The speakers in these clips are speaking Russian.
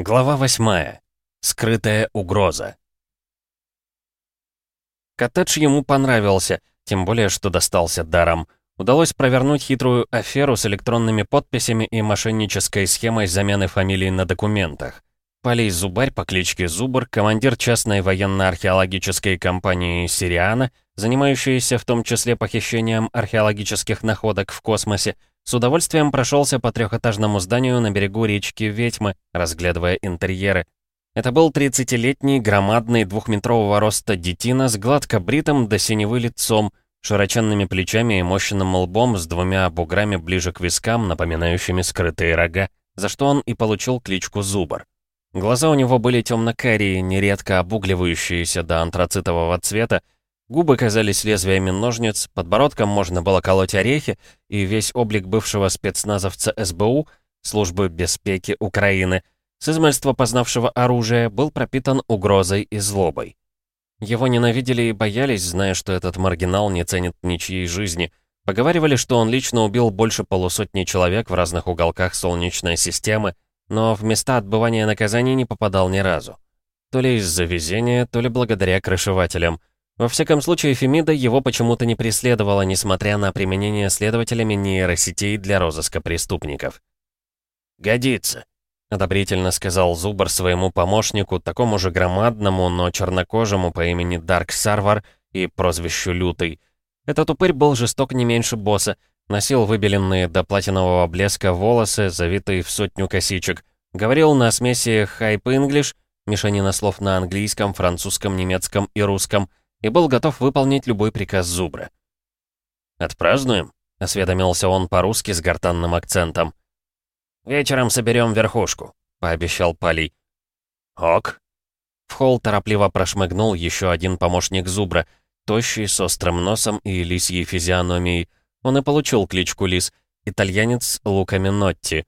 Глава 8. Скрытая угроза. Коттедж ему понравился, тем более, что достался даром. Удалось провернуть хитрую аферу с электронными подписями и мошеннической схемой замены фамилий на документах. Полей Зубарь по кличке Зубр, командир частной военно-археологической компании «Сириана», занимающаяся в том числе похищением археологических находок в космосе, с удовольствием прошелся по трехэтажному зданию на берегу речки Ведьмы, разглядывая интерьеры. Это был 30-летний, громадный, двухметрового роста детина с гладко бритым до синевы лицом, широченными плечами и мощным лбом с двумя буграми ближе к вискам, напоминающими скрытые рога, за что он и получил кличку Зубр. Глаза у него были темно-карие, нередко обугливающиеся до антрацитового цвета, Губы казались лезвиями ножниц, подбородком можно было колоть орехи, и весь облик бывшего спецназовца СБУ, службы беспеки Украины, с измальства познавшего оружие, был пропитан угрозой и злобой. Его ненавидели и боялись, зная, что этот маргинал не ценит ничьей жизни. Поговаривали, что он лично убил больше полусотни человек в разных уголках Солнечной системы, но в места отбывания наказаний не попадал ни разу. То ли из-за везения, то ли благодаря крышевателям. Во всяком случае, Фемида его почему-то не преследовала, несмотря на применение следователями нейросетей для розыска преступников. «Годится», — одобрительно сказал Зубр своему помощнику, такому же громадному, но чернокожему по имени Дарк Сарвар и прозвищу Лютый. Этот упырь был жесток не меньше босса, носил выбеленные до платинового блеска волосы, завитые в сотню косичек, говорил на смеси хайп-инглиш, мешанина слов на английском, французском, немецком и русском, и был готов выполнить любой приказ Зубра. «Отпразднуем?» — осведомился он по-русски с гортанным акцентом. «Вечером соберем верхушку», — пообещал Палий. «Ок». В холл торопливо прошмыгнул еще один помощник Зубра, тощий, с острым носом и лисьей физиономией. Он и получил кличку Лис, итальянец Лука Минотти.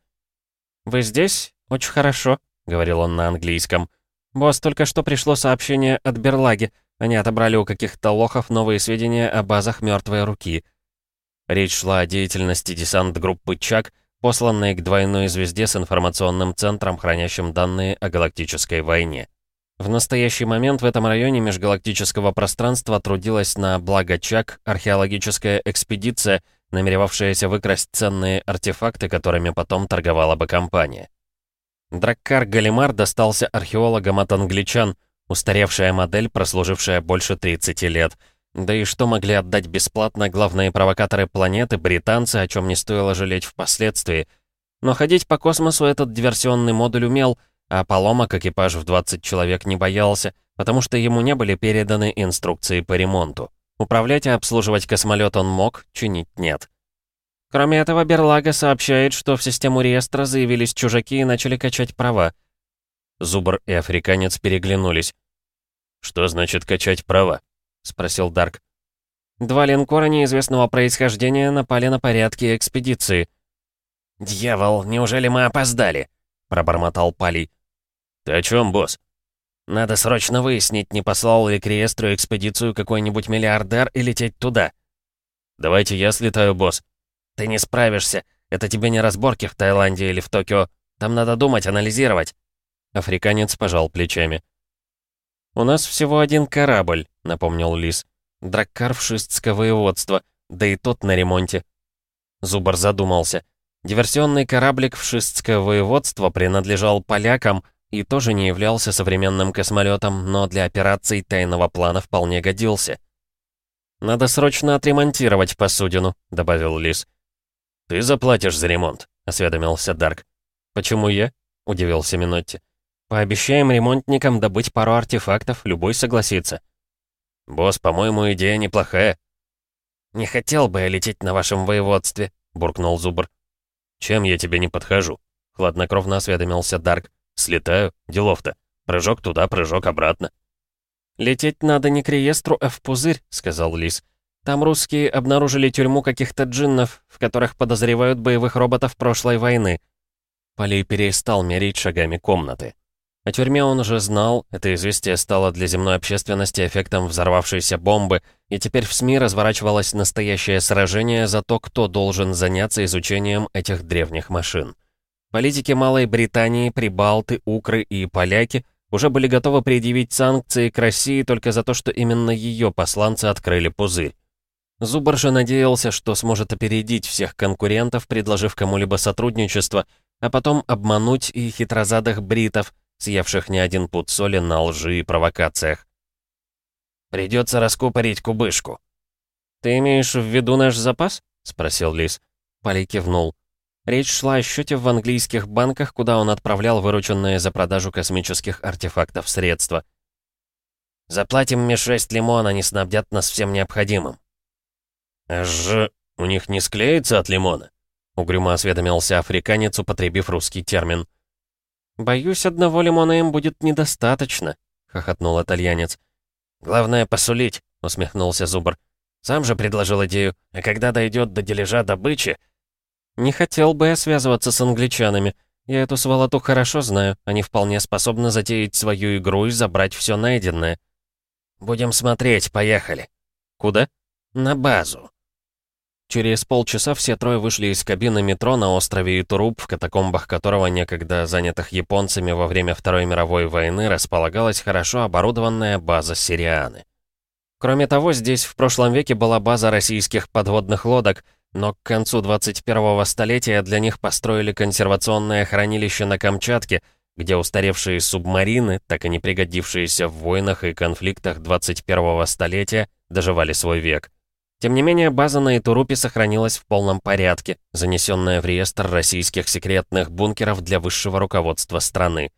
«Вы здесь? Очень хорошо», — говорил он на английском. «Босс, только что пришло сообщение от Берлаги. Они отобрали у каких-то лохов новые сведения о базах мертвой руки. Речь шла о деятельности десант-группы «Чак», посланной к двойной звезде с информационным центром, хранящим данные о галактической войне. В настоящий момент в этом районе межгалактического пространства трудилась на благо Чак археологическая экспедиция, намеревавшаяся выкрасть ценные артефакты, которыми потом торговала бы компания. Драккар Галимар достался археологам от англичан — Устаревшая модель, прослужившая больше 30 лет. Да и что могли отдать бесплатно главные провокаторы планеты, британцы, о чем не стоило жалеть впоследствии. Но ходить по космосу этот диверсионный модуль умел, а поломок экипаж в 20 человек не боялся, потому что ему не были переданы инструкции по ремонту. Управлять и обслуживать космолет он мог, чинить нет. Кроме этого, Берлага сообщает, что в систему реестра заявились чужаки и начали качать права. Зубр и африканец переглянулись. «Что значит качать права?» — спросил Дарк. «Два линкора неизвестного происхождения напали на порядки экспедиции». «Дьявол, неужели мы опоздали?» — пробормотал Палий. «Ты о чем, босс?» «Надо срочно выяснить, не послал ли к экспедицию какой-нибудь миллиардер и лететь туда». «Давайте я слетаю, босс». «Ты не справишься. Это тебе не разборки в Таиланде или в Токио. Там надо думать, анализировать». Африканец пожал плечами. «У нас всего один корабль», — напомнил Лис. «Драккар в Шистское да и тот на ремонте». Зубар задумался. Диверсионный кораблик в Шистское воеводство принадлежал полякам и тоже не являлся современным космолетом, но для операций тайного плана вполне годился. «Надо срочно отремонтировать посудину», — добавил Лис. «Ты заплатишь за ремонт», — осведомился Дарк. «Почему я?» — удивился Минотти. Пообещаем ремонтникам добыть пару артефактов, любой согласится. Босс, по-моему, идея неплохая. Не хотел бы я лететь на вашем воеводстве, буркнул Зубр. Чем я тебе не подхожу? Хладнокровно осведомился Дарк. Слетаю, делов-то. Прыжок туда, прыжок обратно. «Лететь надо не к реестру, а в пузырь», — сказал Лис. «Там русские обнаружили тюрьму каких-то джиннов, в которых подозревают боевых роботов прошлой войны». Полей перестал мерить шагами комнаты. О тюрьме он уже знал, это известие стало для земной общественности эффектом взорвавшейся бомбы, и теперь в СМИ разворачивалось настоящее сражение за то, кто должен заняться изучением этих древних машин. Политики Малой Британии, прибалты, укры и поляки уже были готовы предъявить санкции к России только за то, что именно ее посланцы открыли пузырь. Зубр же надеялся, что сможет опередить всех конкурентов, предложив кому-либо сотрудничество, а потом обмануть и хитрозадых бритов, съевших не один пуд соли на лжи и провокациях. «Придется раскупорить кубышку». «Ты имеешь в виду наш запас?» — спросил Лис. Полей кивнул. Речь шла о счете в английских банках, куда он отправлял вырученные за продажу космических артефактов средства. «Заплатим мне шесть лимон, они снабдят нас всем необходимым». «Ж... у них не склеится от лимона?» — угрюмо осведомился африканец, употребив русский термин. «Боюсь, одного лимона им будет недостаточно», — хохотнул итальянец. «Главное посулить», — усмехнулся Зубр. «Сам же предложил идею, а когда дойдет до дележа добычи...» «Не хотел бы я связываться с англичанами. Я эту сволоту хорошо знаю. Они вполне способны затеять свою игру и забрать все найденное». «Будем смотреть, поехали». «Куда?» «На базу». Через полчаса все трое вышли из кабины метро на острове Итуруп, в катакомбах которого некогда занятых японцами во время Второй мировой войны располагалась хорошо оборудованная база Сирианы. Кроме того, здесь в прошлом веке была база российских подводных лодок, но к концу 21-го столетия для них построили консервационное хранилище на Камчатке, где устаревшие субмарины, так и не пригодившиеся в войнах и конфликтах 21-го столетия, доживали свой век. Тем не менее, база на Итурупе сохранилась в полном порядке, занесенная в реестр российских секретных бункеров для высшего руководства страны.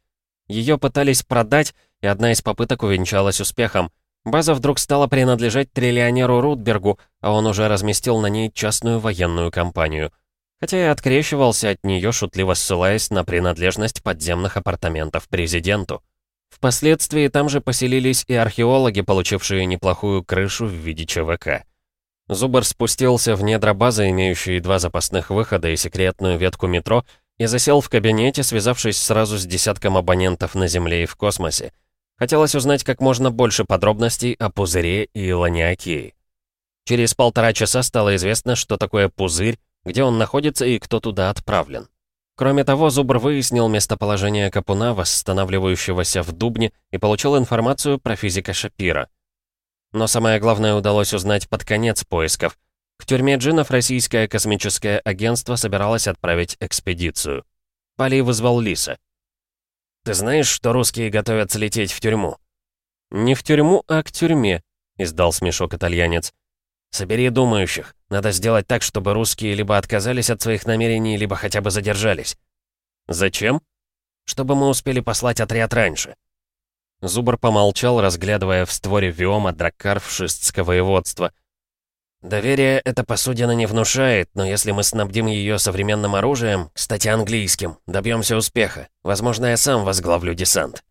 Ее пытались продать, и одна из попыток увенчалась успехом. База вдруг стала принадлежать триллионеру Рутбергу, а он уже разместил на ней частную военную компанию. Хотя и открещивался от нее, шутливо ссылаясь на принадлежность подземных апартаментов президенту. Впоследствии там же поселились и археологи, получившие неплохую крышу в виде ЧВК. Зубр спустился в недра базы, имеющие два запасных выхода и секретную ветку метро, и засел в кабинете, связавшись сразу с десятком абонентов на Земле и в космосе. Хотелось узнать как можно больше подробностей о пузыре и ланиакии. Через полтора часа стало известно, что такое пузырь, где он находится и кто туда отправлен. Кроме того, Зубр выяснил местоположение Капуна, восстанавливающегося в Дубне, и получил информацию про физика Шапира — но самое главное удалось узнать под конец поисков. К тюрьме джинов российское космическое агентство собиралось отправить экспедицию. Палей вызвал Лиса. «Ты знаешь, что русские готовятся лететь в тюрьму?» «Не в тюрьму, а к тюрьме», — издал смешок итальянец. «Собери думающих. Надо сделать так, чтобы русские либо отказались от своих намерений, либо хотя бы задержались». «Зачем?» «Чтобы мы успели послать отряд раньше». Зубр помолчал, разглядывая в створе Виома драккар вшистского воеводства. «Доверие эта посудина не внушает, но если мы снабдим ее современным оружием, кстати, английским, добьемся успеха. Возможно, я сам возглавлю десант».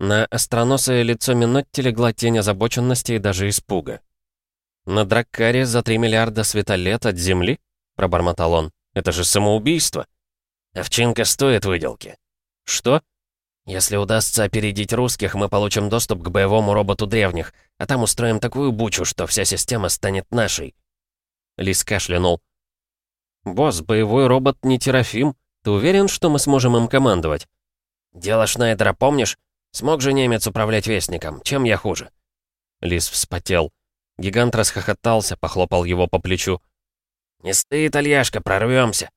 На остроносое лицо Минотти легла тень озабоченности и даже испуга. «На Драккаре за 3 миллиарда светолет от Земли?» — пробормотал он. «Это же самоубийство!» «Овчинка стоит выделки». «Что?» Если удастся опередить русских, мы получим доступ к боевому роботу древних, а там устроим такую бучу, что вся система станет нашей». Лис кашлянул. «Босс, боевой робот не Терафим. Ты уверен, что мы сможем им командовать?» «Дело Шнайдера помнишь? Смог же немец управлять Вестником. Чем я хуже?» Лис вспотел. Гигант расхохотался, похлопал его по плечу. «Не сты, итальяшка, прорвемся.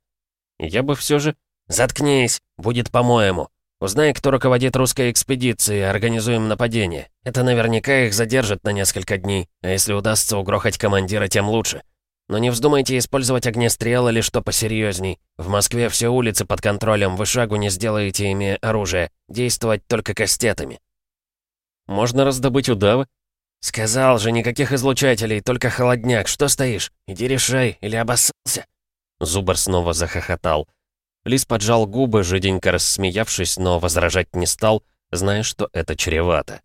«Я бы все же...» «Заткнись, будет по-моему. Узнай, кто руководит русской экспедицией, организуем нападение. Это наверняка их задержит на несколько дней, а если удастся угрохать командира, тем лучше. Но не вздумайте использовать огнестрел или что посерьезней. В Москве все улицы под контролем, вы шагу не сделаете, имея оружие. Действовать только кастетами. Можно раздобыть удавы? Сказал же, никаких излучателей, только холодняк. Что стоишь? Иди решай, или обоссался? Зубр снова захохотал. Лис поджал губы, жиденько рассмеявшись, но возражать не стал, зная, что это чревато.